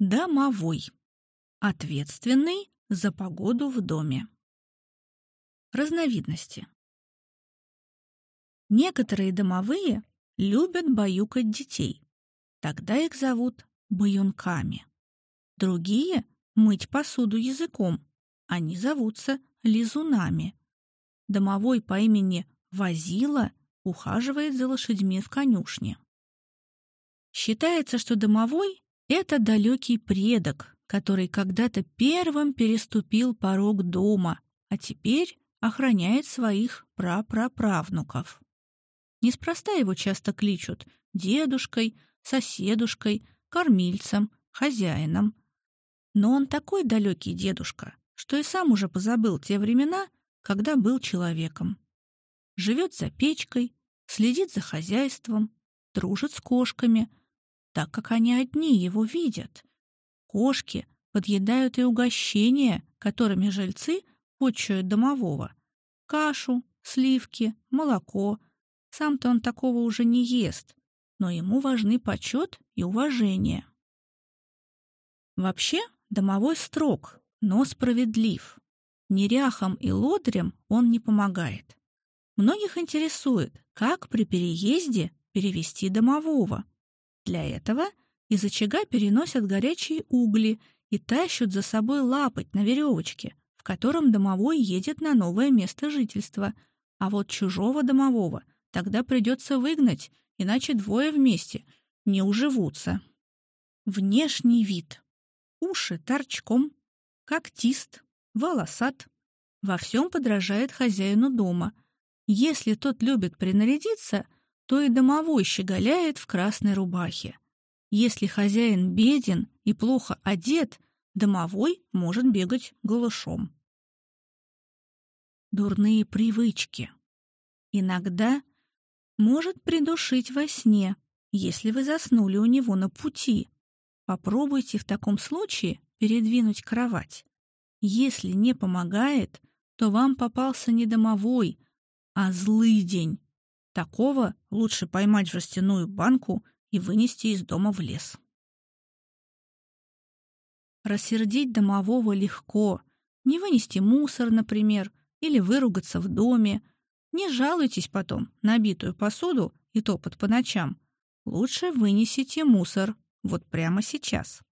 Домовой. Ответственный за погоду в доме. Разновидности. Некоторые домовые любят баюкать детей. Тогда их зовут баюнками. Другие — мыть посуду языком. Они зовутся лизунами. Домовой по имени Возила ухаживает за лошадьми в конюшне. Считается, что домовой это далекий предок, который когда-то первым переступил порог дома, а теперь охраняет своих прапраправнуков. Неспроста его часто кличут дедушкой, соседушкой, кормильцем, хозяином. Но он такой далекий дедушка, что и сам уже позабыл те времена, когда был человеком. Живет за печкой, следит за хозяйством, дружит с кошками, так как они одни его видят. Кошки подъедают и угощения, которыми жильцы почуют домового. Кашу, сливки, молоко. Сам-то он такого уже не ест, но ему важны почет и уважение. Вообще, домовой строг, но справедлив. Неряхам и лодрям он не помогает. Многих интересует, как при переезде перевести домового. Для этого из очага переносят горячие угли и тащат за собой лапоть на веревочке, в котором домовой едет на новое место жительства. А вот чужого домового тогда придется выгнать, иначе двое вместе не уживутся. Внешний вид. Уши торчком, когтист, волосат. Во всем подражает хозяину дома. Если тот любит принарядиться — то и домовой щеголяет в красной рубахе. Если хозяин беден и плохо одет, домовой может бегать голышом. Дурные привычки. Иногда может придушить во сне, если вы заснули у него на пути. Попробуйте в таком случае передвинуть кровать. Если не помогает, то вам попался не домовой, а злый день. Такого лучше поймать в жестяную банку и вынести из дома в лес. Рассердить домового легко. Не вынести мусор, например, или выругаться в доме. Не жалуйтесь потом на битую посуду и топот по ночам. Лучше вынесите мусор вот прямо сейчас.